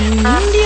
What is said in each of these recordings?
嗯。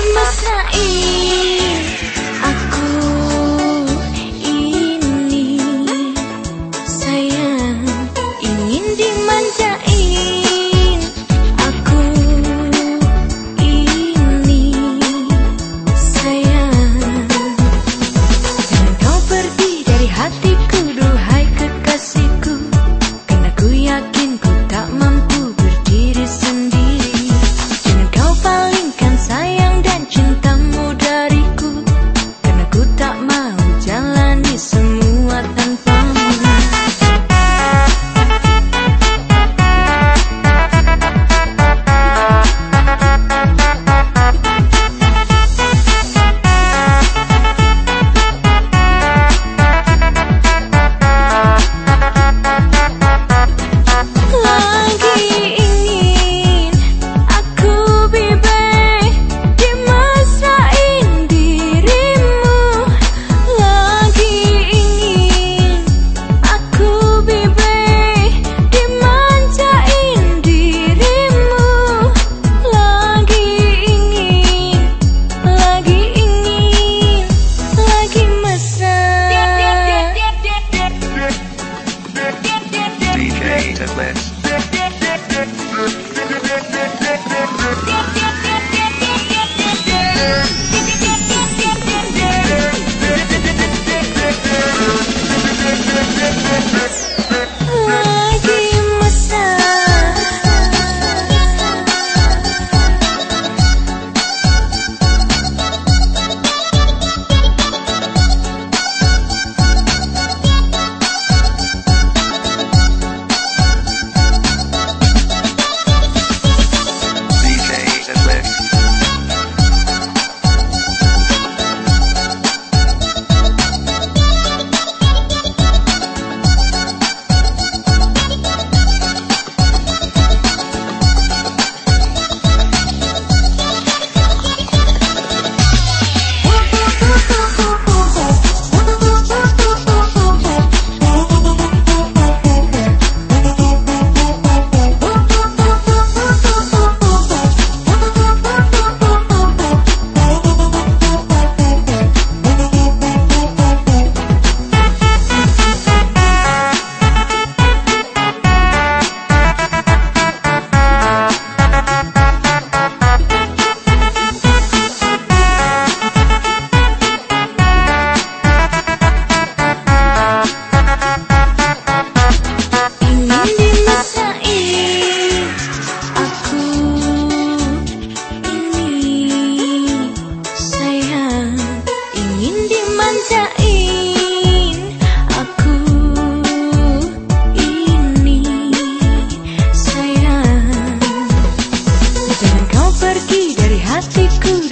pergi dari hatiku